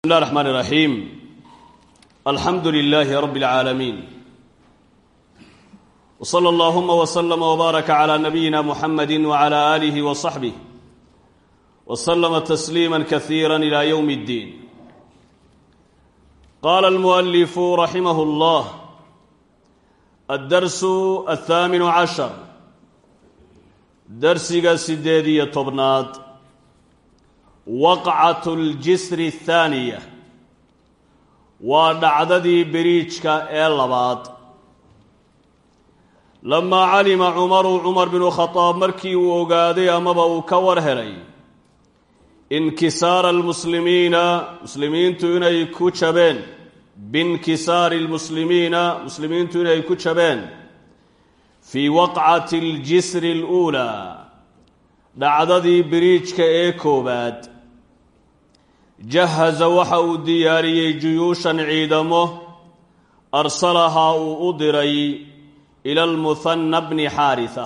بسم الله الرحمن الرحيم الحمد لله رب العالمين وصلى اللهم وسلم وبارك على نبينا محمد وعلى آله وصحبه وسلم تسليما كثيرا إلى يوم الدين قال المؤلف رحمه الله الدرس الثامن عشر درسك سديدية طبنات waqcatu ljisri athaaniya waa dhacdadii beriijka ee labaad. Lamaa calima cumaru cumar binu khadaab markii uu ogaaday amaba uu ka war helay inkisaara almuslimiina muslimiintu inay ku jabeen. Biinkisaari lmuslimiina muslimiintu inay ku jabeen. Fii waqcati aljisri aluulaa. Dhacdadii beriijka ee koowaad jahaza waxa uu diyaariyey juyuushan ciidamo. Arsalahaa uu u diray ila almuhanna bni xaaritha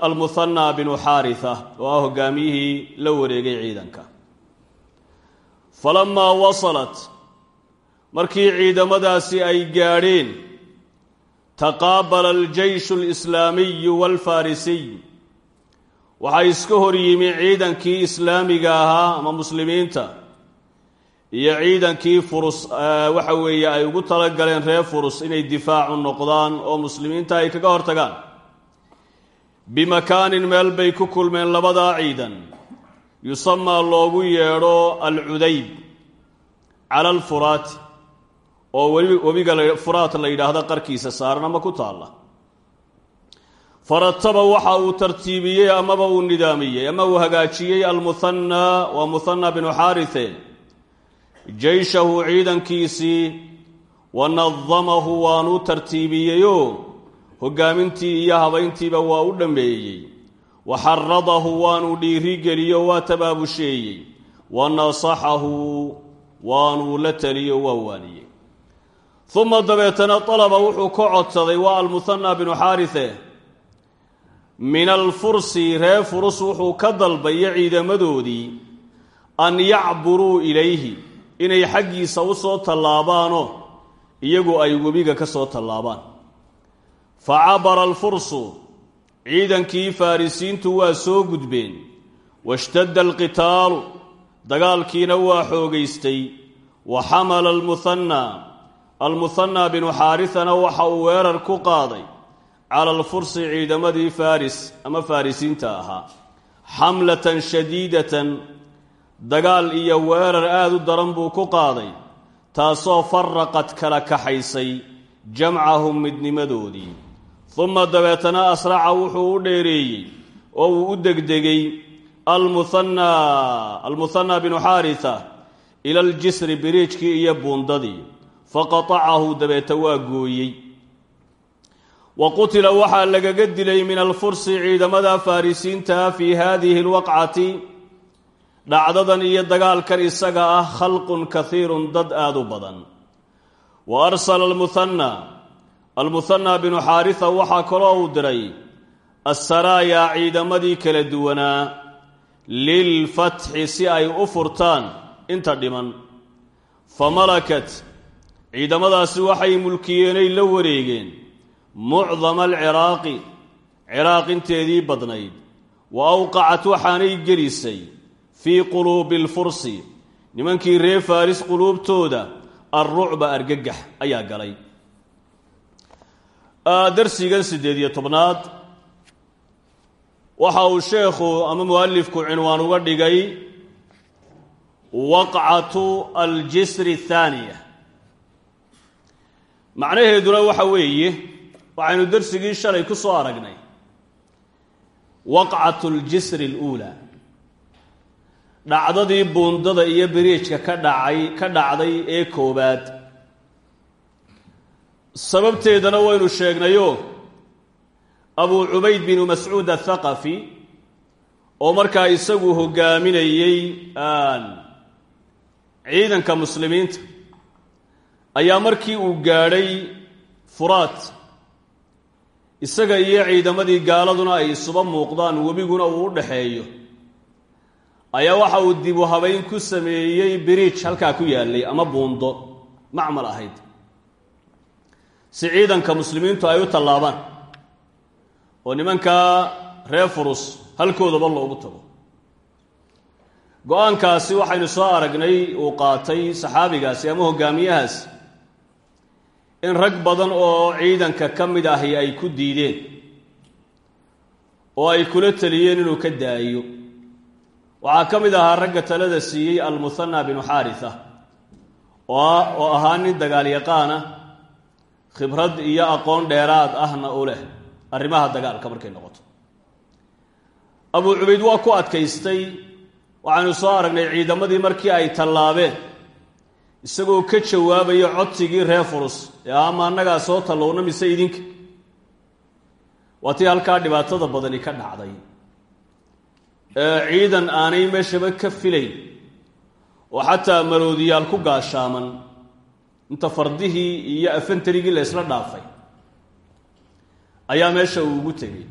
almuhanna binu xaaritha oo ah hogaamiyihii la wareegay ciidanka. Falamaa wasalat markii ciidamadaasi ay gaadheen taqaabala aljeyshu alislaamiyu waalfarisiy waxaa iska hor yimi ciidankii islaamiga ahaa ama muslimiinta. Iyo ciidankii furus waxa weeye ay ugu talagaleen reer furus inay difaacu noqdaan oo muslimiinta ay kaga hortagaan. Bimakaanin meel bay ku kulmeen labadaa ciidan. Yusamaa loogu yeedho alcudayb cala alfuraati oo webiga furaat la yidhaahdo qarkiisa saaran ama ku taalla farataba waxa uu tartiibiyey amaba uu nidaamiyey ama uu hagaajiyey almuhanna waa muhanna binu xaarithe. Jeyshahu ciidankiisii wa nadamahu waanuu tartiibiyeyoo hogaamintii iyo habayntiiba waa u dhammeeyey. Wa xaradahu waanuu dhiirigeliyo waa tabaabusheeyey wa nasaxahu waanuu la taliyo waa waaniyey. Uma dabeetana alaba wuxuu ka codsaday waa almuhanna binu xaarithe min alfursi reer furus wuxuu ka dalbayo ciidamadoodii an yacburuu ilayhi inay xaggiisa u soo tallaabaanoo iyagu ay webiga ka soo tallaabaan. Fa cabara alfursu ciidankii farisiintu waa soo gudbeen washtadda alqitaalu dagaalkiina waa xoogaystay wa xamala almuhanna almuhanna binu xaarithana waxa uu weerar ku qaaday cala alfursi ciidamadii faris ama farisiinta ahaa xamlatan shadiidatan dagaal iyo weerar aada u daran buu ku qaaday taasoo faraqad kala kaxaysay jamcahum midnimadoodii uma dabeetana asraca wuxuu u dheereeyey oo uu u degdegay almuhanna binu xaaritha ila aljisri biriijkii iyo buundadii faqatacahu dabeeta waa gooyey wa qutila waxaa lagaga dilay min alfursi ciidamada farisiinta fii haadihi alwaqcati. Dhacdadan iyo dagaalkan isaga ah khalqun kahiirun dad aada u badan. Wa arsala almuhanna almuhanna binu xaaritha waxaa kaloo uu diray assaraayaa ciidamadii kala duwanaa lilfatxi si ay u furtaan inta dhiman. Fa malakat. Ciidamadaasi waxay mulkiyeenay la wareegeen mucdama alciraaqi ciraaq inteedii badnayd. Wa awqacat waxaanay gelisay fii quluubi alfursi nimankii reer faris quluubtooda alrucba argagax ayaa galay. Darsigan siddeed iyo tobnaad waxa uu sheekhu ama mualifku cinwaan uga dhigay waqcatu aljisri athaaniya macnaheeduna waxa weeye waxaynu darsigii shalay ku soo aragnay. Waqcatu ljisri aluulaa dhacdadii buundada iyo beriijka ka dhacay ka dhacday ee koowaad. Sababteedana waynu sheegnayo abuu cubayd binu mascuud athaqafi oo markaa isagu hogaaminayey ciidanka muslimiinta ayaa markii uu gaadhay furaat isaga iyo ciidamadii gaaladuna ay isuba muuqdaan webiguna uu u dhaxeeyo. Ayaa waxa uu dibu habayn ku sameeyey biriij halkaa ku yaallay ama buundo macmal ahayd. Si ciidanka muslimiintu ay u tallaabaan oo nimankaa reer furus halkoodaba loogu tago. Go'aankaasi waxaynu soo aragnay uu qaatay saxaabigaasi ama hogaamiyahaas in rag badan oo ciidanka ka mid ahi ay ku diideen oo ay kula teliyeen inuu ka daayo. Waxaa ka mid ahaa ragga talada siiyey almuhana binu xaaritha oo ahaa nin dagaalyaqaana khibrad iyo aqoon dheeraad ahna u leh arrimaha dagaalka markay noqoto. Abuu cubayd waa ku adkaystay waxaanu soo aragnay ciidamadii markii ay tallaabeen isagoo ka jawaabaya codsigii reer ee ama annagaa soo tallowna mise idinka? Waa tii halkaa dhibaatada badani ka dhacday. Ee ciidan aanay meeshaba ka filayn. Oo xataa maroodiyaal ku gaashaaman. Inta fardihii iyo afantarigii la ysla dhaafay. Ayaa meesha uu ugu tegey.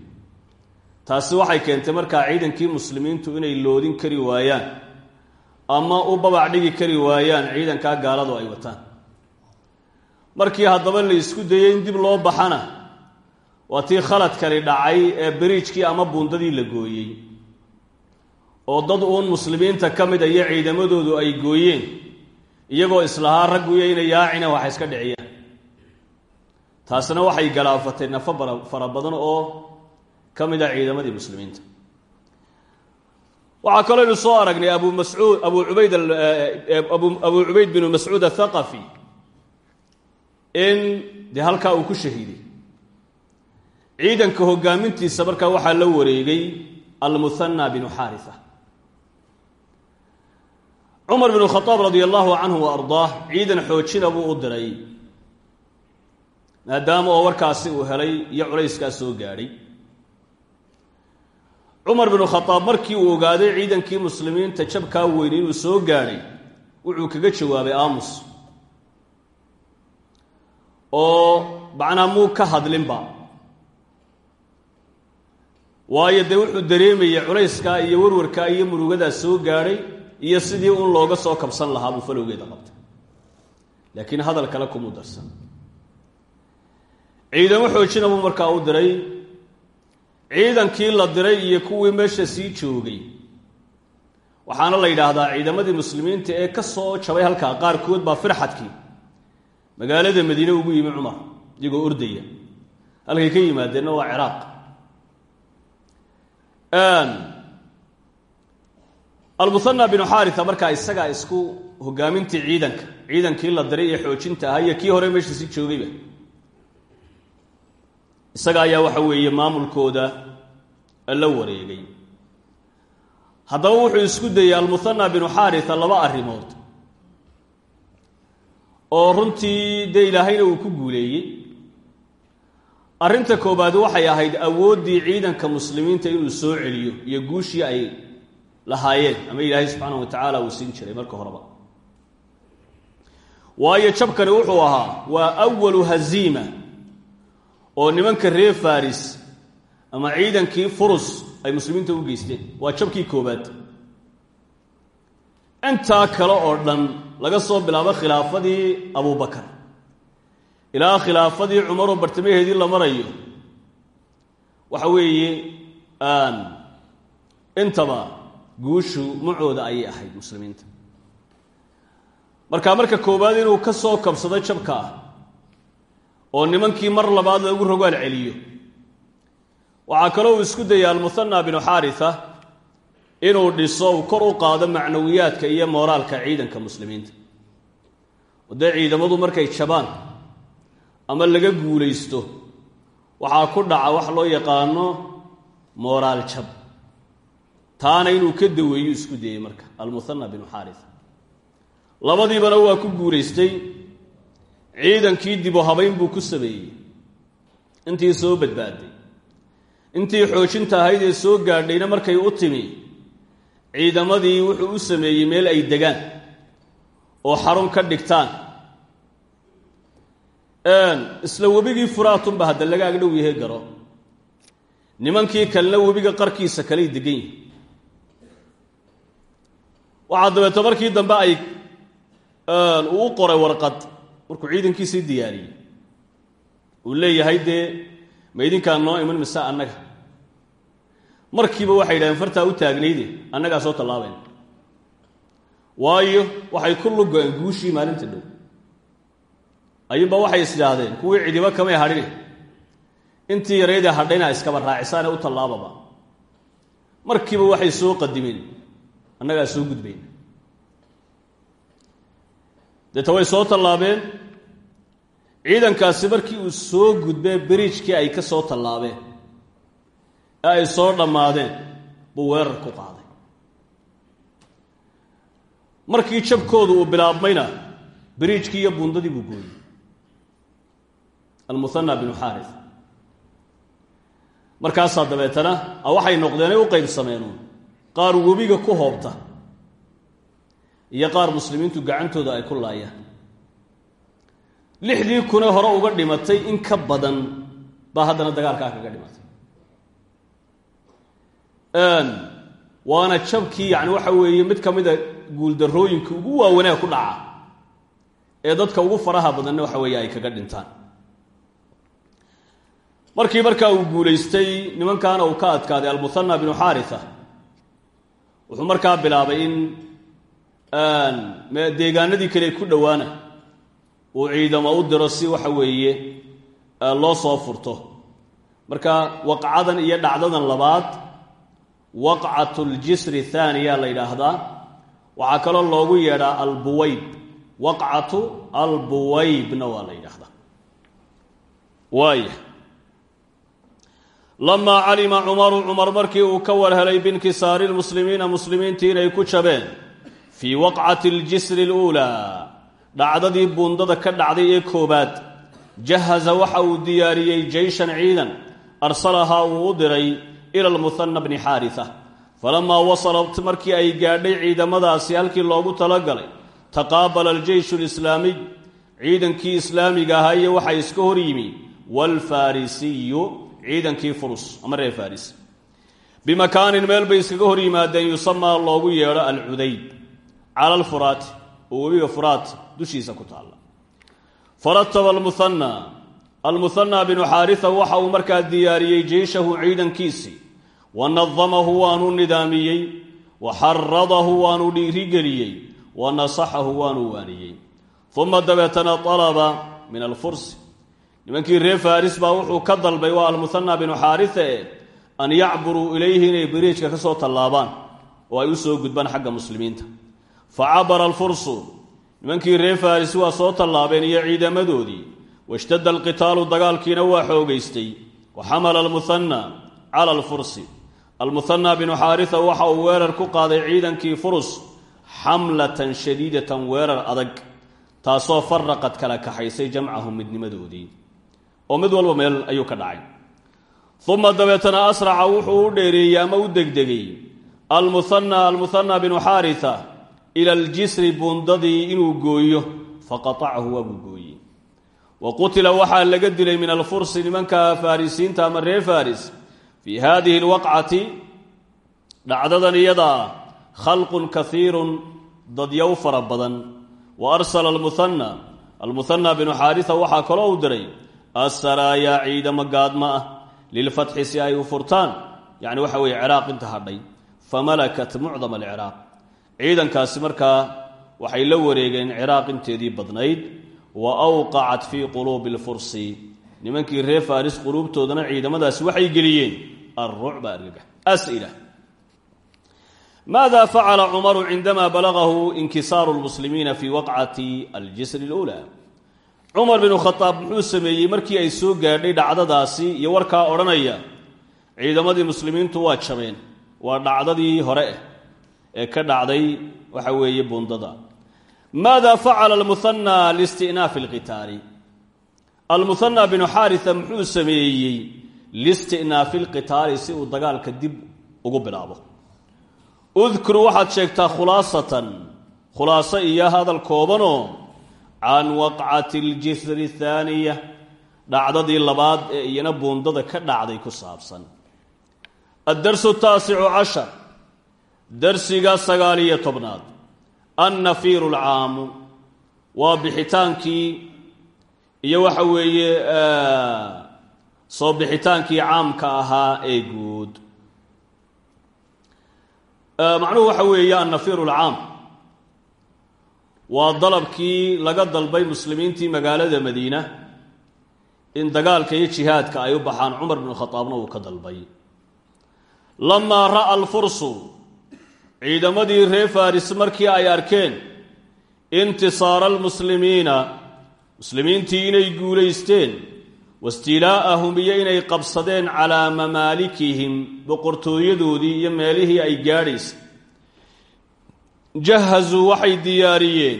Taasi waxay keentay markaa ciidankii muslimiintu inay loodin kari waayaan ama u babac dhigi kari waayaan ciidankaa gaaladu ay wataan. Markii haddaba la isku dayey in dib loo baxana waa tii khaladkani dhacay ee beriijkii ama buundadii la gooyey. Oo dad uun muslimiinta ka mid a iyo ciidamadoodu ay gooyeen iyagoo islahaa ragguyo inay yaacina waxa iska dhiciyaan. Taasna waxay galaafatay nafo fara badan oo ka mid a ciidamadii muslimiinta waxaa kaloo ynu soo aragnay abu mascuud abu ubayd abu cubayd binu mascuud athaqafi in dee halkaa uu ku shahiiday ciidanka hogaamintiisa markaa waxaa la wareegay almuhana binu xaaritha cumar binu khadaab radia allahu canhu wa ardaah ciidan xoojina buu u diray maadaama oo warkaasi uu helay iyo culayskaa soo gaadhay cumar binu khadaab markii uu ogaaday ciidankii muslimiinta jabkaa weyn inuu soo gaadhay wuxuu kaga jawaabay aamus. Oo macnaa muu ka hadlinba? Waayo dee wuxuu dareemayay culayskaa iyo warwarkaa iyo murugadaa soo gaadhay iyo sidii un looga soo kabsan lahaa buu falowgeeda qabtay. Laakiin hadal kale kumuu darsan. Ciidamo xoojina buu markaa u diray ciidankii la diray iyo kuwii meesha sii joogay. Waxaana la yidhaahdaa ciidamadii muslimiinta ee ka soo jabay halkaa qaarkood baa firxadkii. Magaalada madiine ugu yimi cumar iyagoo ordaya. Halkay ka yimaadeenna waa ciraaq. Almuhana binu xaaritha markaa isagaa isku hogaamintii ciidanka ciidankii la diray ee xoojinta ahaa iyo kii hore meesha sii joogayba isaga ayaa waxa weeye maamulkooda la wareegay. Haddaba wuxuu isku dayey almuhana binu xaaritha laba arrimood. Oo runtii dee ilaahayna uu ku guuleeyey. Arrinta koobaad waxay ahayd awooddii ciidanka muslimiinta inuu soo celiyo iyo guushii ay lahaayeen ama ilaahay subxaana wa tacaala uu siin jiray marka horeba. Waayo jabkani wuxuu ahaa waa awalu haziima oo nimanka reer faris ama ciidankii furus ay muslimiinta u geysteen. Waa jabkii koobaad intaa kale oo dhan laga soo bilaabo khilaafadii abubakar ilaa khilaafadii cumaroo bartamaheedii la marayo. Waxa weeye intaba guushu macooda ayay ahayd muslimiinta. Marka marka koowaad inuu ka soo kabsado jabka ah oo nimankii mar labaad lagu rogaal celiyo. Waxaa kaloo uu isku dayay almuhana binu xaaritha inuu dhiso uu kor u qaado macnawiyaadka iyo mooraalka ciidanka muslimiinta. Oo ciidamadu markay jabaan ama laga guulaysto waxaa ku dhaca wax loo yaqaano mooraal jab. Taana inuu ka daweeyo isku dayey marka almuhana binu xaaritha labadiibana waa ku guulaystay ciidankii dibu habayn buu ku sameeyey. Intii soo badbaaday. Intii xoojinta ahayd ee soo gaadhayna markay u timi ciidamadii wuxuu u sameeyey meel ay degaan oo xarun ka dhigtaan. Isla webigii furaatunba hadda laga agdhow yahay garo. Nimankii kalena webiga qarkiisa kaley degan yihiin waxaa dabeeto markii dambe ay u qoray warqad markuu ciidankiisii diyaariyey uu leeyahay dee ma idinkaan noo iman mise annaga. Markiiba waxay yidhahdeen fartaa u taagnayde annagaa soo tallaabayna. Waayo waxay ku lugo-een guushii maalinta dhow. Ayuunba waxay is idhaahdeen kuwii cidiba kamay hadhine intii yareydee hadhayna iskaba raacisaane u tallaababa. Markiiba waxay soo qadimeen annagaa soo gudbayna deeta way soo tallaabeen ciidankaasi markii uu soo gudbee beriijkii ay ka soo tallaabeen ee ay soo dhammaadeen buu weerar ku qaaday. Markii jabkoodu uu bilaabmayna beriijkii iyo bundadii buu gooyey. Almuhana binu xaaris. Markaasaa dabeetana waxay noqdeenay u qaybsameenuun qaar webiga ku hoobta iyo qaar muslimiintu gacantooda ay ku laayaan lixdii kune hore uga dhimatay in ka badan baa haddana dagaalkaa kaga dhimatay. Waana jabkii yani waxa weeye mid ka mida guuldarrooyinka ugu waawanaa ku dhaca ee dadka ugu faraha badanna waxa weeye ay kaga dhintaan. Markii markaa uu guulaystay nimankaana uu ka adkaaday almuhana binu xaaritha wuxuu markaa bilaabay in deegaanadii kale ku dhowaana uu ciidamo u diro si waxa weeye loo soo furto. Marka waqcadan iyo dhacdadan labaad waqcat ljisri thaaniya la yidhaahdaa. Waxaa kaloo loogu yeedhaa albuwayb. Waqcatu albuwaybna waa la yidhaahdaa. Waaya lamaa calima cumaru cumar markii uu ka war helay binkisaari lmuslimiina muslimiintii inay ku jabeen fii waqcati aljisri aluulaa dhacdadii buundada ka dhacday ee koobaad jahaza waxa uu diyaariyey jeyshan ciidan arsalahaa uu u diray ila almuhana bni xaarisa. Falamaa wasalat markii ay gaadhay ciidamadaasi halkii loogu talagalay taqaabala aljeyshu alislaamiy ciidankii islaamiga ahaa iyo waxaa iska hor yimi waalfarisiyu ciidankii furus ama reer faris bimakaanin meel bay iskaga hor yimaadeen yusamaa loogu yeedho alcudayd cala alfuraati oo webiga furaat dushiisa ku taalla. Farataba almuhana almuhana binu xaarisa waxa uu markaa diyaariyey jeyshahu ciidankiisii wa nadamahu waanuu nidaamiyey. Wa xaradahu waanuu dhiirigeliyey. Wa nasaxahu waanuu waaniyey. Uma dabeetana alaba min alfursi nimankii reer faris baa wuxuu ka dalbay waa almuhana binu xaarise an yacburuu ilayhi inay biriijka ka tallaabaan oo ay u soo gudbaan xagga muslimiinta fa cabara alfursu. Nimankii reer faris waa soo tallaabeen iyo ciidamadoodii washtadda alqitaalu dagaalkiina waa xoogaystay wa xamala almuhana cala alfursi. Almuhana binu xaarisa waxa uu weerar ku qaaday ciidankii furus xamlatan shadiidatan weerar adag taasoo faraqad kala kaxaysay jamcahum midnimadoodii oo mid walba meel ayuu ka dhacay. Uma dabeetana asraca wuxuu u dheereeyey ama u degdegay almuhana almuhana binu xaarisa ila aljisri buundadii inuu gooyo faqatacahu waabuu gooyey. Wa qutila waxaa laga dilay min alfursi nimanka farisiinta ama reer faris fii hadihi alwaqcati dhacdadan iyadaa khalqun kaiirun dadyow fara badan. Wa arsala almuhana almuhana binu xaarisa waxaa kaloo u diray asaraayaa ciidamo gaadma ah lilfatxi si ay u furtaan. Yacni waxa weeye ciraaq inta hadhay ciidankaasi markaa waxay la wareegeen ciraaq inteedii badnayd wa awqacat fii quluubi alfursi. Nimankii reer faris quluubtoodana ciidamadaasi waxay geliyeen alrucba argagax maada facala cumaru cindama balagahu inkisaaru lmuslimiina fii waqcati aljisri اlula cumar binu khadaab muxuu sameeyey markii ay soo gaadhay dhacdadaasi iyo warkaa odhanaya ciidamadii muslimiintu waa jabeen waa dhacdadii hore eh ee ka dhacday waxa weeye bundada maada facala almuhana liistinaafi اlqitaali almuhana binu xaarisa muxuu sameeyey liistinaafi اlqitaali si uu dagaalka dib ugu bilaabo? Udkur waxaad sheegtaa khulaasatan khulaaso iyo hadal koobanoo can waqcati aljisri athaaniya dhacdadii labaad ee iyana buundada ka dhacday ku saabsan. Addarsu taasicu cashar darsiga sagaal iyo tobnaad. Annafiiru alcaamu waa bixitaankii iyo waxa weeye soo bixitaankii caamka ahaa ee guud. Macnuhu waxa weeye annafiiru alcaam waa dalabkii laga dalbay muslimiintii magaalada madiina in dagaalka iyo jihaadka ay u baxaan cumar binu khadaabna uu ka dalbay. Lamaa ra'a alfursu ciidamadii reer faris markii ay arkeen intisaara almuslimiina muslimiintii inay guulaysteen wastiilaa'ahum iyo inay qabsadeen calaa mamaalikihim boqortooyadoodii iyo meelihii ay gaadhaysay. Jahazuu waxay diyaariyeen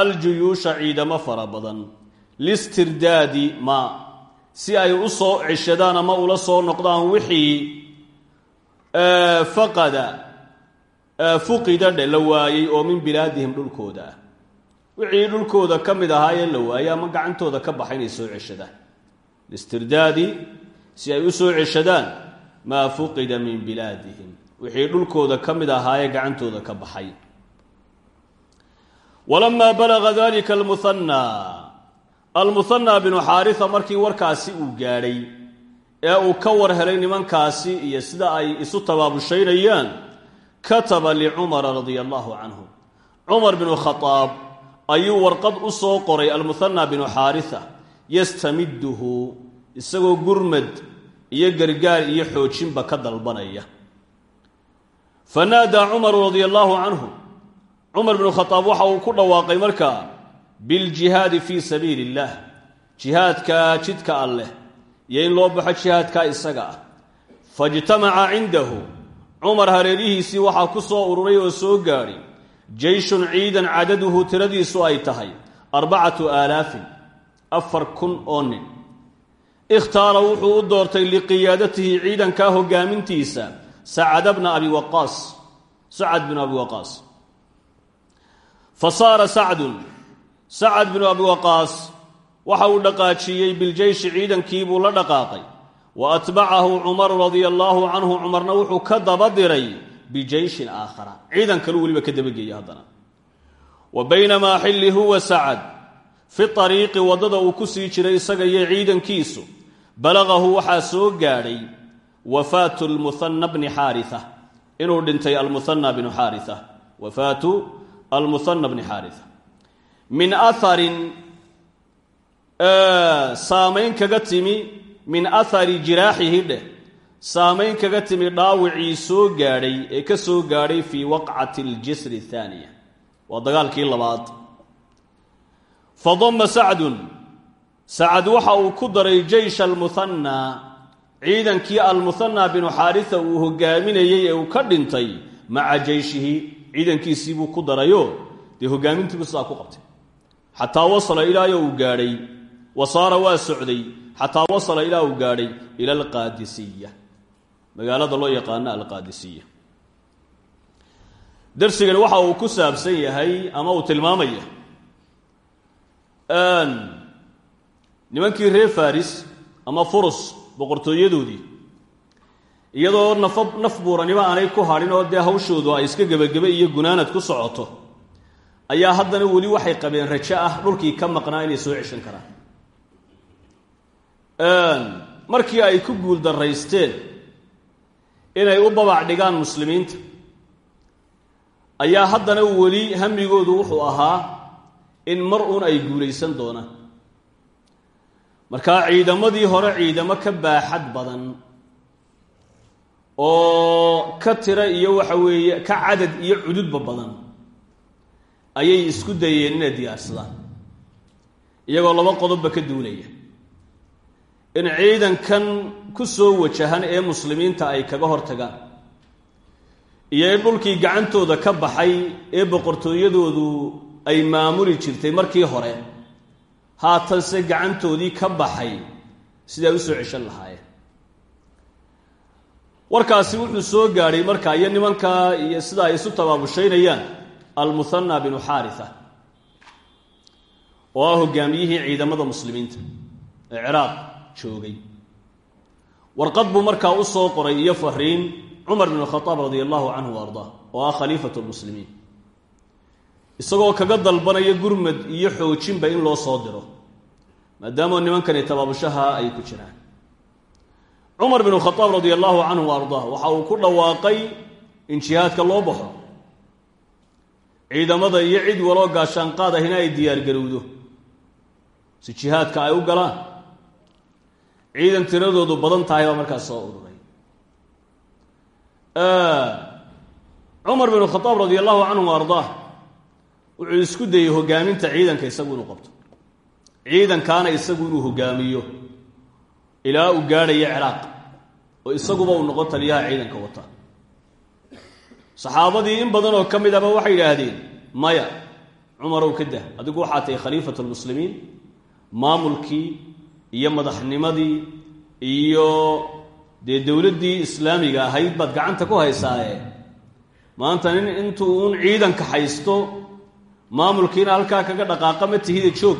aljuyuusha ciidamo fara badan listirdaadi ma si ay u soo ceshadaan ama ula soo noqdaan wixii faqada fuqida dhe la waayey oo min bilaadihim dhulkooda. Ah wixii dhulkooda ka mid ahaayee la waayey ama gacantooda ka baxay inay soo ceshadaan. Listirdaadi si ay u soo ceshadaan maa fuqida min bilaadihim. Wixii dhulkooda ka mid ahaayee gacantooda ka baxay. Walamaa balaga dalika almuhanaa almuhanaa binu xaarisa markii warkaasi uu gaadhay ee uu ka war helay nimankaasi iyo sida ay isu tabaabushaynayaan kataba licumara radia allahu canhu cumar binu khadaab ayuu warqad u soo qoray almuhanaa binu xaarisa yastamiduhu isagoo gurmad iyo gargaar iyo xoojinba ka dalbanaya. Fanaadaa cumaru radia allaahu canhu cumar binu khadaab waxa uu ku dhawaaqay markaa biljihaadi fii sabiili illaah jihaadka jidka alleh iyo in loo baxo jihaadkaa isaga ah. Faijtamaca cindahu cumar hareerihiisii waxaa ku soo ururay oo soo gaadhay jeyshun ciidan cadaduhu tiradiisu ay tahay arbacatu aalaafin afar kun oo nin. Ikhtaara wuxuu u doortay liqiyaadatihi ciidankaa hogaamintiisa sacad bna abi waqaas sacad binu abi waqaas. Fa saara sacdun sacad binu abi waqaas waxa uu dhaqaajiyey biljeyshi ciidankiibuu la dhaqaaqay wa atbacahu cumaru radia allaahu canhu cumarna wuxuu ka daba diray bijeyshin aakhara ciidan kalu weliba ka dabageeyey haddana wa baynamaa xilli huwa sacad fi ariiqi waddada uu ku sii jiray isaga iyo ciidankiisu balagahu waxaa soo gaadhay wafaatu lmuhana bni xaaria inuu dhintay almuhana bnu xaaria wafaatu almuhana bni min ahari jiraaxihi dheh saamayn kaga timi dhaawicii soo gaadhay ee ka soo gaadhay fii waqcati aljisri athaaniya waa dagaalkii labaad. Fadama sacdun sacad waxa uu ku daray jeysh almuhanaa ciidankii almuhanaa binu xaarisa uu hogaaminayey ee uu ka dhintay maca jeyshihi ciidankiisiibuu ku darayo dee hogaamintiibu sidaa ku qabtay. Xataa wasala ilaayo uu gaadhay wasaara waa socday xataa wasala ilaa uu gaadhay ila alqaadisiya. Magaalada loo yaqaano alqaadisiya. Darsigani waxa uu ku saabsan yahay ama uu tilmaamaya. Nimankii reer faris ama furus boqortooyadoodii iyadoo nafa naf buuranimo aanay ku hadhin oo dee hawshoodu ay iska gebagebe iyo gunaanad ku socoto ayaa haddana weli waxay qabeen rajo ah dhulkii ka maqnaa inay soo ceshan karaan markii ay ku guul daraysteen inay u babac dhigaan muslimiinta ayaa haddana weli hamigoodu wuxuu ahaa in mar uun ay guulaysan doonaan. Markaa ciidamadii hore ciidamo ka baaxad badan oo ka tira iyo waxa weeye ka cadad iyo cududba badan ayay isku dayeen inay diyaarsadaan iyagoo laba qodobba ka duulaya in ciidankan ku soo wajahan ee muslimiinta ay kaga hortagaan. Iyo in dhulkii gacantooda ka baxay ee boqortooyadoodu ay maamuli jirtay markii hore haatanse gacantoodii ka baxay sidaa u soo ceshan lahaayeen. Warkaasi wuxuu soo gaadhay markaa iyo nimankaa iyo sida ay isu tabaabushaynayaan almuhanna binu xaaria oo ah hogaamiyihii ciidamada muslimiinta ee ciraaq joogay. Warqad buu markaa u soo qoray iyo fariin cumar bn khaaab radia allahu canhu ardaa oo ah khaliifat lmuslimiin isagoo kaga dalbanaya gurmad iyo xoojinba in loo soo diro maadaama nimankani tabaabushaha ay ku jiraan. Cumar binu khadaab radia allahu canhu ardaa waxa uu ku dhawaaqay in jihaadka loo baxo. Ciidamada iyo cid waloo gaashaanqaad ahina ay diyaargarowdo si jihaadka ay u galaan ciidan tiradoodu badan tahay baa markaas soo ururay cumar binu khadaab radia allahu canhu wa ardaa wuxuu isku dayey hogaaminta ciidanka isagu inuu qabto. Ciidankaana isagu inuu hogaamiyo ilaa uu gaadhayo ciraaq oo isaguba uu noqon taliyaha ciidanka wata. Saxaabadii in badan oo ka mid aba waxay yidhaahdeen maya cumarow ka dah adigu waxaa tahay khaliifat lmuslimiin maamulkii iyo madaxnimadii iyo dee dowladdii islaamiga ahayd baad gacanta ku haysaaye. Maanta nin intuu uun ciidanka haysto maamulkiina halkaa kaga dhaqaaqa ma tihida joog.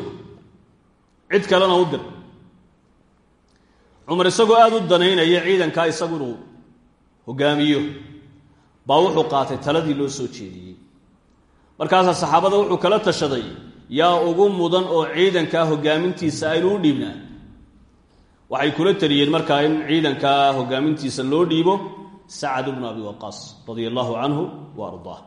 Cid kalena u dir. Cumar isagoo aada u danaynaya ciidankaa isagu inuu hogaamiyo. Baa wuxuu qaatay taladii loo soo jeediyey. Markaasaa saxaabada wuxuu kala tashaday yaa ugu mudan oo ciidankaa hogaamintiisa aynu u dhiibnaa waxay kula taliyeen markaa in ciidankaa hogaamintiisa loo dhiibo sacad bnu abi waqaas radia allahu canhu wa ardaa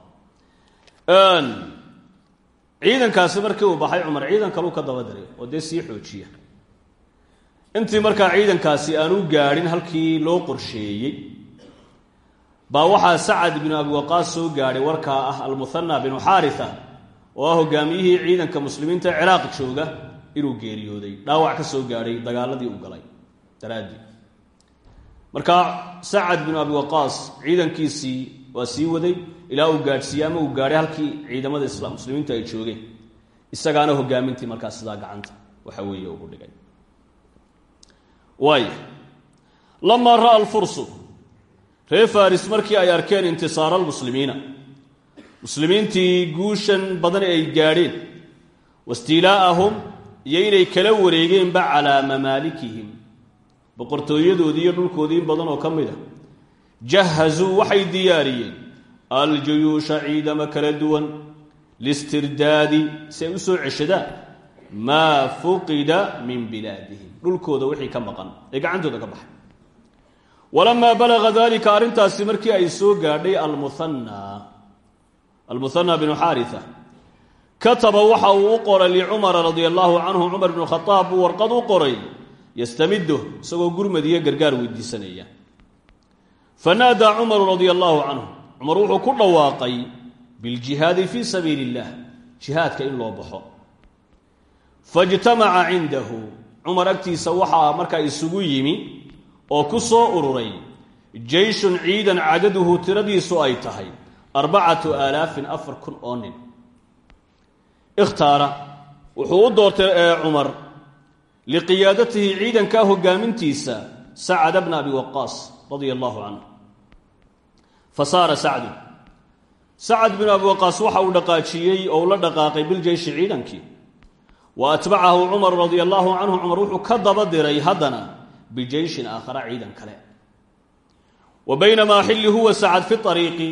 markii uu baxay cumar ciidan kaleu ka daba diray oo dee sii xoojiya. Intii markaa ciidankaasi aanu gaadhin halkii loo qorsheeyey baa waxaa sacad binu abi waqaas soo gaadhay warkaa ah almuhana binu xaaritha oo ah hogaamiyihii ciidanka muslimiinta ciraaq jooga inuu geeriyooday dhaawac ka soo gaadhay dagaaladii uu galay daraaddii markaa sacad binu abi waqaas ciidankiisii waa sii waday ilaa uu gaadhsiiyey ama uu gaadhay halkii ciidamada islaam muslimiintu ay joogeen. Isagaana hogaamintii markaa sidaa gacanta waxa weeye ugu dhigay. Waay lamaa ra'a alfursu reer faris markii ay arkeen intisaara almuslimiina muslimiintii guushan badan ay gaadheen wastiilaa'ahum iyo inay kala wareegeenba calaa mamaalikihim boqortooyadoodii iyo dhulkoodii in badan oo ka mid a jahazuu waxay diyaariyeen aljuyuusha ciidamo kala duwan listirdaadi si ay u ceshadaan maa fuqida min bilaadihim. Dhulkooda wixii ka maqan ee gacantooda ka baxay. Walamaa balaga dalika arrintaasi markii ay soo gaadhay almuhanna almuhanna binu xaaritha kataba waxa uu u qoray licumara radia allahu canhu cumar bnu khadaab buu warqad u qoray yastamidu isagoo gurmad iyo gargaar weydiisanaya. Fanaadaa cumaru radia allahu canhu. Cumar wuxuu ku dhawaaqay biljihaadi fii sabiili illah jihaadka in loo baxo. Faijtamaca cindahu. Cumar agtiisa waxaa markaa isugu yimi oo ku soo ururay jeyshun ciidan cadaduhu tiradiisu ay tahay arbacatu aalaafin afar kun oo nin. Ikhtaara wuxuu u doortay cumar liqiyaadatihi ciidankaa hogaamintiisa sacada bna abi waqaas radia allahu canhu fa saara sacdu sacad binu abi waqaas waxa uu dhaqaajiyey oo ula dhaqaaqay biljeyshi ciidankii wa atbacahu cumar radia allahu canhu cumar wuxuu ka daba diray haddana bijeyshin aakhara ciidan kale. Wa baynamaa xilli huwa sacad fi ariiqi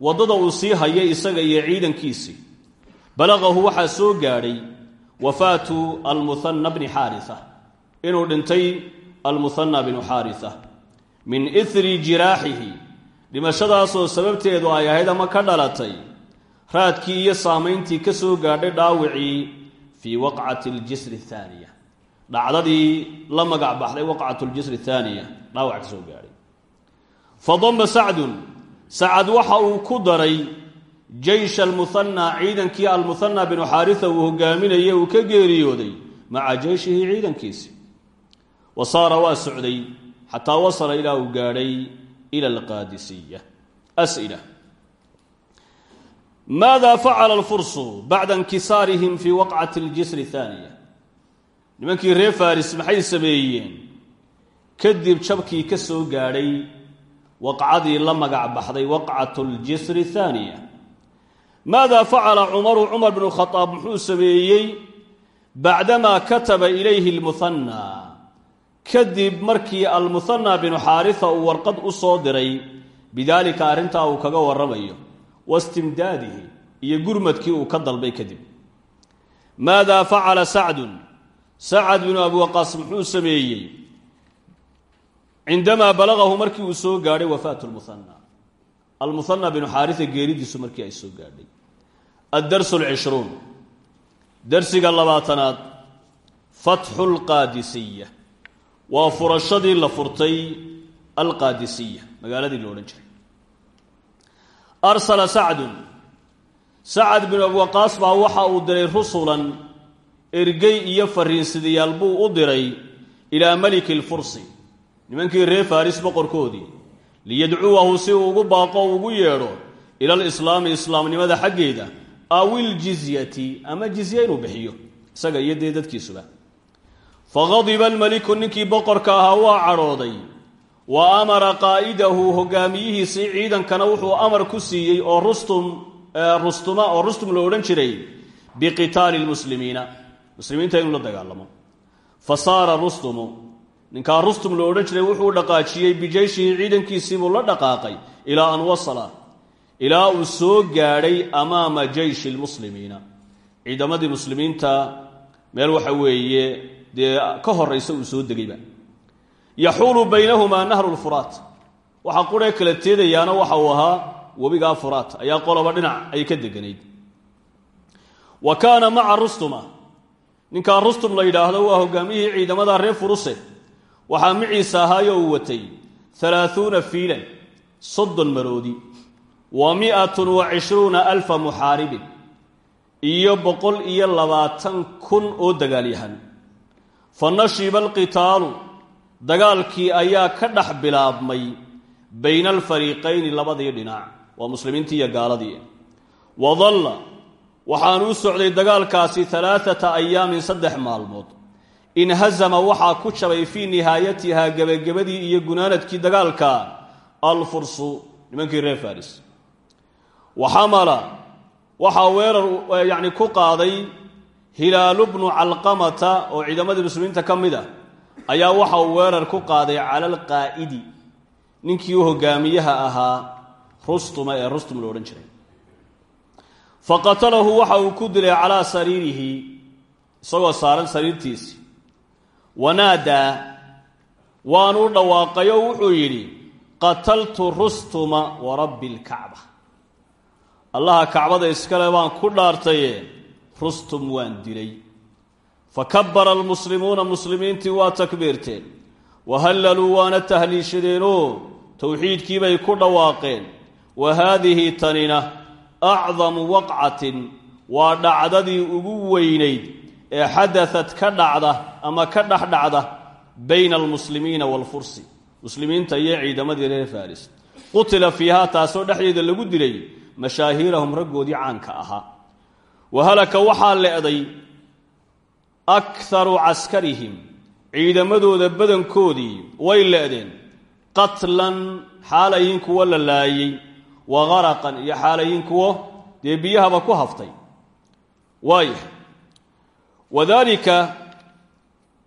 waddada uu sii hayay isaga iyo ciidankiisii balaqahu waxaa soo gaadhay wafaatu almuhanna bni xaaria inuu dhintay almuhanna bnu xaaria min iri jiraaxihi. Dhimashadaasoo sababteedu ay ahayd ama ka dhalatay. Raadkii iyo saamayntii ka soo gaadhay dhaawicii fii waqcati ljisri aaniya dhacdadii la magac baxday waqcat ljisri aaniya dhaawac ka soo gaadhay. Fadama sacdun. Sacad waxa uu ku daray jeysh almuhanna ciidankii almuhanna binu xaaria uu hogaaminayay uu ka geeriyooday maca jeyshihi ciidankiisi wa saara waa socday xataa wasala ilaa uu gaadhay ila alqaadisiya as'ila maada facala alfursu bacda inkisaarihim fii waqcati ljisri aaniya nimankii reer faris maxay sameeyeen kadib jabkii ka soo gaadhay waqcadii la magac baxday waqcat ljisri aaniya maada facala cumaru cumar bnu khadaab muxuu sameeyey bacdamaa kataba ilayhi almuhanna kadib markii almuhanna binu xaaria uu warqad u soo diray bidaalika arrintaa uu kaga warramayo wastimdaadihi iyo gurmadkii uu ka dalbay kadib maadaa facala sacdun sacad binu abi waqaas muxuu sameeyey cindamaa markii uu soo gaadhay wafaatu lmuhana almuhana binu xaarisa geeridiisu markii ay soo gaadhay. Addarsu alcishruun darsiga labaatanaad. Fatxu lqaadisiya waa furashadii la furtay alqaadisiya magaaladii lo odhan jiray. Arsala sacdun. Sacad binu abi waqaas baa waxa uu diray rusulan ergey iyo fariinsidayaal buu u diray ilaa maliki lfursi nimankii reer faris boqorkoodii liyadcuwahu si uu ugu baaqo ugu yeedho ila lislaami islaamnimada xaggeeda awil jizyati ama jizye inuu bixiyo isaga iyo dee dadkiisuba. Faqadiba almeliku ninkii boqorka ahaa waa cadhooday wa amara qaa'idahu hogaamiyihiisii ciidankana wuxuu amar ku siiyey oo rustum rustuma oo rustum lo odhan jiray biqitaali lmuslimiina muslimiinta inuu la dagaalamo. Fa rustumu ninkaa rustum lo odhan jiray wuxuu dhaqaajiyey bijeyshihi ciidankiisiibuu la dhaqaaqay ilaa an wasala ilaa uu soo gaadhay amaama jeyshi lmuslimiina ciidamadii muslimiinta meel waxa weeye ka horaysa uu soo degayba. Yaxuulu baynahumaa nahru lfuraat waxa quree kala teedayaana waxa uu ahaa webigaa furaat. Ayaa qoloba dhinac ay ka deganayd. Wa kaana maca rustuma. Ninkaa rustum la yidhaahdo waa hogaamiyihii ciidamada reer furuse waxaa maciisa ahaayo uu watay. Halaahuuna fiilan soddon maroodi. Wa mi'atun wa cishruuna alfa muxaaribin. Iyo boqol iyo labaatan kun oo dagaalyahan fa nashiba alqitaalu dagaalkii ayaa ka dhex bilaabmay bayna alfariiqayni labadii dhinac waa muslimiintii iyo gaaladii. Wa dalla waxaanu u socday dagaalkaasi alaaata ayaamin saddex maalmood inhazama waxaa ku jabay fii nihaayatihaa gebagabadii iyo gunaanadkii dagaalka alfursu nimankii reer faris. Wa xamala waxaa weerar yacni ku qaaday hilaalu bnu calqamata oo ciidamadii muslimiinta ka mid a ayaa waxa weerar ku qaaday cala alqaa'idi ninkii hogaamiyaha ahaa rustuma ee rustum lo odhan jiray. Fa qatalahu waxa uu ku dilay calaa sariirihi isagoo saaran sariirtiisii wanaadaa waanuu dhawaaqay oo wuxuu yidhi qataltu rustuma wa rabbi lkacba allaha kacbada iskale baan ku dhaartaye rustum waan dilay. Fa kabbara almuslimuuna muslimiintii waa takbiirteen. Wa hallaluu waana tahliishadeenoo towxiidkiibay ku dhawaaqeen. Wa haadihi tanina acdamu waqcatin waa dhacdadii ugu weynayd ee xadaat ka dhacda ama ka dhex dhacda bayna almuslimiina waalfursi. Muslimiinta iyo ciidamadii reer faris qutila fiihaa taasoo dhexdeeda lagu dilay mashaahiirahum raggoodii caanka ahaa. Wa halaka waxaa le'day akharu caskarihim ciidamadooda badankoodii way le'deen. Qatlan xaalayiin kuwo la laayey wa qaraqan iyo xaalayiin kuwo dee biyahaba ku haftay. Waaya wadaalika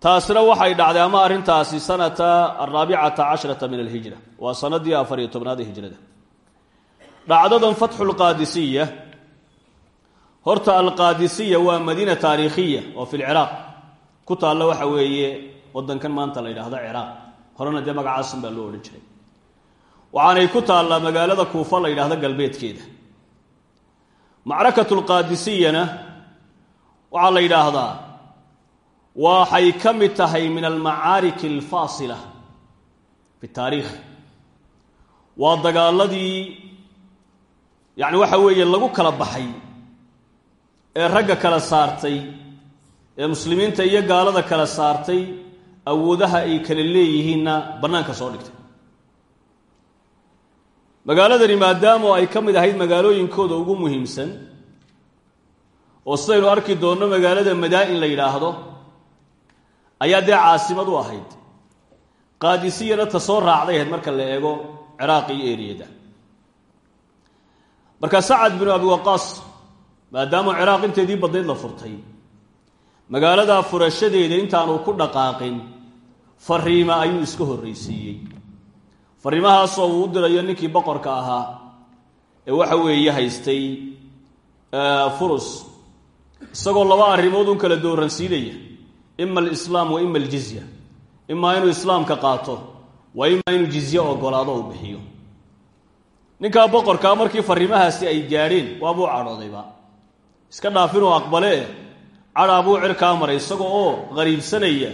taasna waxay dhacday ama arrintaasi sanata araabicata cashrata min alhijra. Waa sanadii afar iyo tobnaad hijrada. Dhacdadan fatxu lqaadisiya horta alqaadisiya waa madiina taariikhiya oo fi lciraaq ku taalla waxa weeye wadankan maanta la yidhaahdo ciraaq horena dee magacaasun baa loo odhan jiray. Ku taallaa magaalada kuufa la yidhaahdo galbeedkeeda. Macrakatu lqaadisiyana waxaa la yidhaahdaa waxay ka mid tahay min almacaarik alfaasila fi taariikh. Waa dagaaladii yacni waxa weeye lagu kala baxay ee ragga kala saartay ee muslimiinta iyo gaalada kala saartay awoodaha ay kala leeyihiinna bannaanka soo dhigtay. Magaaladani maadaamo ay ka mid ahayd magaalooyinkooda ugu muhiimsan oo sidaynu arki doonno magaalada madaa-in la yidhaahdo ayaa dee caasimad u ahayd qaadisiyana ta soo raacday ahayd marka la eego ciraaq iyo eriyada. Marka sacad binu abi waqaas maadaama ciraaq inteedii badnayd la furtay magaaladaa furashadeeda intaanu ku dhaqaaqin fariima ayuu iska horraysiiyey. Fariimahaasoo uu u dirayo ninkii boqorka ahaa ee waxa weeye haystay furus isagoo laba arrimood un kala dooransiinaya ima alislaam wa ima aljizya. Imaa inuu islaamka qaato wa imaa inuu jizye ogolaado uu bixiyo. Ninkaa boqorkaa markii fariimahaasi ay gaadheen waabuu cadhoodayba iska dhaafinuu aqbalee cadhaa buu cirkaa maray isaga oo qariibsanaya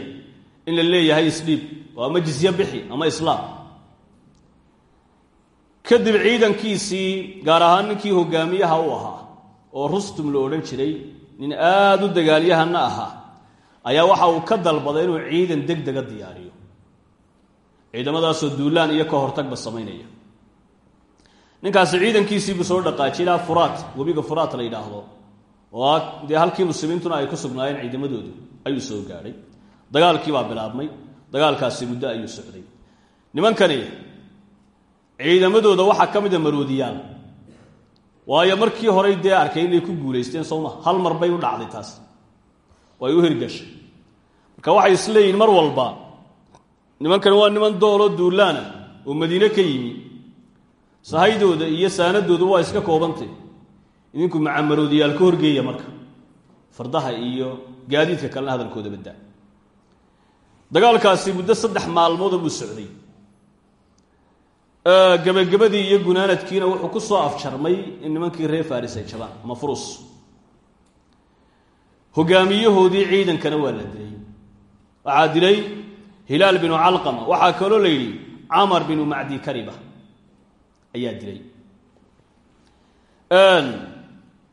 in la leeyahay isdhiib oo ama jizye bixi ama islaam. Kadib ciidankiisii gaar ahaan ninkii hogaamiyaha u ahaa oo rustum la odhan jiray nin aada u dagaalyahanna ahaa ayaa waxa uu ka dalbaday inuu ciidan deg dega diyaariyo. Ciidamadaasoo duulaan iyo ka hortagba samaynaya. Ninkaasi ciidankiisiibuu soo dhaqaajiyay ilaa furaat webiga furaat la yidhaahdo oo dee halkii muslimiintuna ay ku sugnaayeen ciidamadoodu ayuu soo gaadhay dagaalkii baa bilaabmay dagaalkaasi muddo ayuu socday. Nimankani ciidamadooda waxaa ka mida maroodiyaal waayo markii horey dee arkay inay ku guulaysteen sooma hal mar bay u dhacday taas. Oo ay u hirgashay. Marka waxay isleeyihin mar walba nimankani waa niman dooloo duulaana oo madiine ka yimi. Sahaydooda iyo saanadooda waa iska koobantay. Idinku macamaroodiyaal ka horgeeya marka. Fardaha iyo gaadiidka kalena hadalkooda baddaa dagaalkaasi muddo saddex maalmooda buu socday gebagabadii iyo gunaanadkiina wuxuu ku soo afjarmay in nimankii reer faris ay jabaan ama furus. Hogaamiyahoodii ciidankana waa la dilay. Waxaa dilay hilaal binu calqama waxaa kaloo la yidhi camar binu macdi kariba ayaa dilay.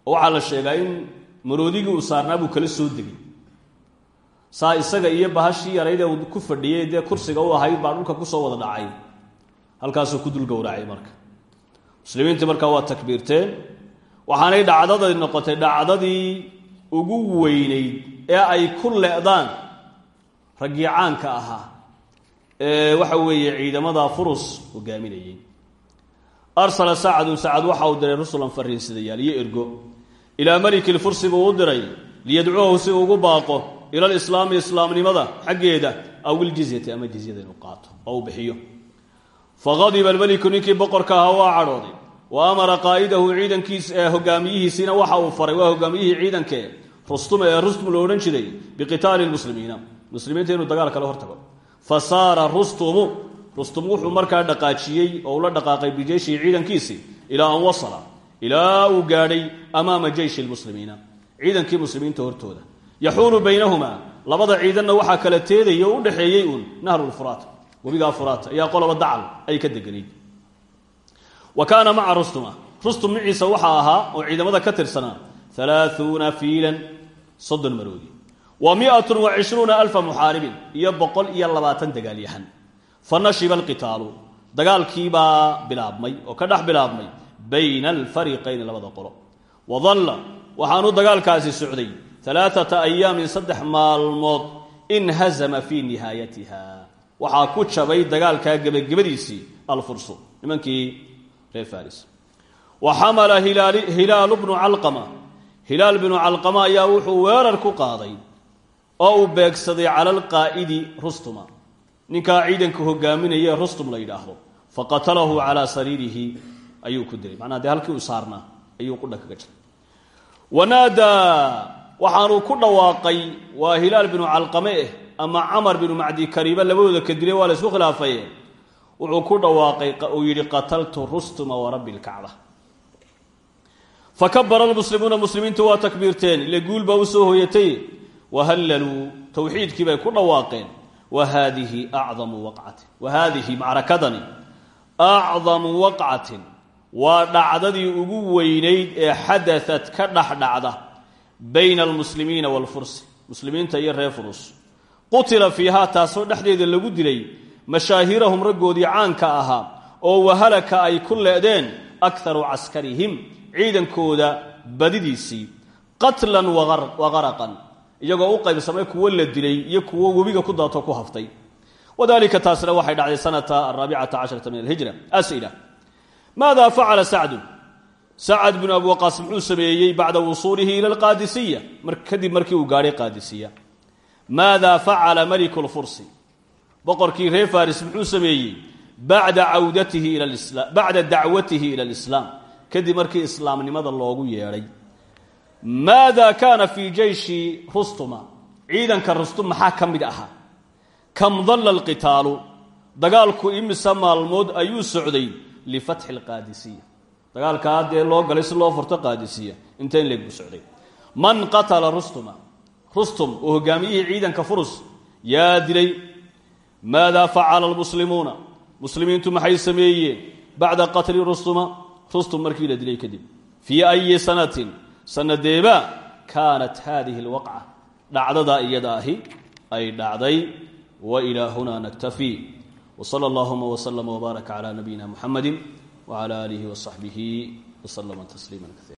Waxaa la sheegaa in maroodigii uu saarnaa buu kala soo degay. Saa isaga iyo bahashii yarayd ee uu ku fadhiyey dee kursiga u ahayd baa dhulka ku soo wada dhacay halkaasuu ku dul gowracay marka. Muslimiintii markaa waa takbiirteen waxaanay dhacdadai noqotay dhacdadii ugu weynayd ee ay ku le'daan raggii caanka ahaa ee waxa weeye ciidamada furus hogaaminayay arsala sacdun sacad waxa uu diray rusulan fariinsidayaal iyo ergo. Ilaa meliki lfursi buu u diray liyadcuuhu si ugu baaqo ila lislaami islaamnimada xaggeeda aw iljizyati ama jizyada inuu qaato oo uu bixiyo faqadiba almeliku ninkii boqorka ahaa waa cadhooday wa amara qaa'idahu ciidankiis ee hogaamiyihiisiina waxa uu faray waa hogaamiyihii ciidankee rustum ee rustum lo odhan jiray biqitaali lmuslimiina muslimiinta inuu dagaal kala hortago fa saara rustumu rustum wuxuu markaa dhaqaajiyey oo ula dhaqaaqay bijeyshihi ciidankiisii ilaa an wasala ilaa uu gaadhay amaama jeyshi lmuslimiina ciidankii muslimiinta hortooda yaxuulu baynahumaa labada ciidanna waxaa kala teedaya o u dhexeeyey uun nahrulfuraat webigaa furaat ayaa qoloba dacal ay ka deganayd wa kaana maca rustuma rustum maciisa waxaa ahaa oo ciidamada ka tirsanaa alaaثuuna fiilan soddon maroodi wa miatun wa cishruuna alfa muxaaribin iyo boqol iyo labaatan dagaalyahan fa nashiba alqitaalu dagaalkiibaa bilaabmay oo ka dhex bilaabmay bayna alfariqayni labada qolo wa dalla waxaanu dagaalkaasi socday alaaata ayaamin saddex maalmood inhazama fii nihaayatiha waxaa ku jabay dagaalkaa gebagabadiisii alfursu nimankii reer faris wa xamala hilaalu bnu calqama. Hilaal binu calqama ayaa wuxuu weerar ku qaaday oo uu beegsaday cala alqaa'idi rustuma. Ninkaa ciidanka hogaaminaya rustum la yidhaahdo. Faqatalahu calaa sariirihi ayuu ku dilay. Macnaa halkii uu saarnaa ayuu qudha kaga jiray wanaadaa waxaanuu ku dhawaaqay waa hilaal binu calqame eh ama camar binu macdi kariiba labadooda ka dilay waa la isku khilaafaye wuxuu ku dhawaaqay uu yidhi qataltu rustuma warabbi lkacba fakabara almuslimuuna muslimiintu waa takbiirteen. Ile guul baa u soo hooyatay wahallaluu towxiidkii bay ku dhawaaqeen. Wa haadihi acdamu waqcatin wa haadihi macrakadani. Acdamu waqcatin waa dhacdadii ugu weynayd ee xadaat ka dhexdhacda bayna almuslimiina waalfursi muslimiinta iyo reer furus qutila fiihaa taasoo dhexdeeda lagu dilay mashaahirahum raggoodii caanka ahaa oo wahalaka ay ku le'deen akharu caskarihim ciidankooda badidiisii qatlan waqaraqan iyagoo u qaybsamay kuwo la dilay iyo kuwo webiga ku daato ku haftay. Wadalika taasna waxay dhacday sanata araabicata casharata min alhijra as'ila maada facala sacdun sacad binu abi waqaas muxuu sameeyey bacda wusuulihi ila alqaadisiya kadib markii uu gaadhay qaadisiya maada facala maliku lfursi boqorkii reer faris muxuu sameeyey bacda dacwatihi ila alislaam. Kadib markii islaamnimada loogu yeedhay maada kaana fii jeyshi rustuma. Ciidanka rustum maxaa ka mid ahaa? Kam dalla alqitaalu. Dagaalku imise maalmood ayuu socday lifatxi alqaadisiya. Dagaalkaa dee loo galay si loo furto qaadisiya inta in leeg buu socday. Man qatala rustuma rustum oo hogaamiyihii ciidanka furus yaa dilay maadaa facala almuslimuuna? Muslimiintu maxay sameeyeen? Bacda qatli rustuma rustum markii la dilay kadib. Fii ayi sanatin? Sanadeeba kaanat hadihi alwaqca. Dhacdadaa iyada ay dhacday. Wa ilaa hunaa naktafii wsala allahuma wslama wbaaraka cala nabiyina muxamadi wcala aalihi wasaxbihi wslama tasliima kaiira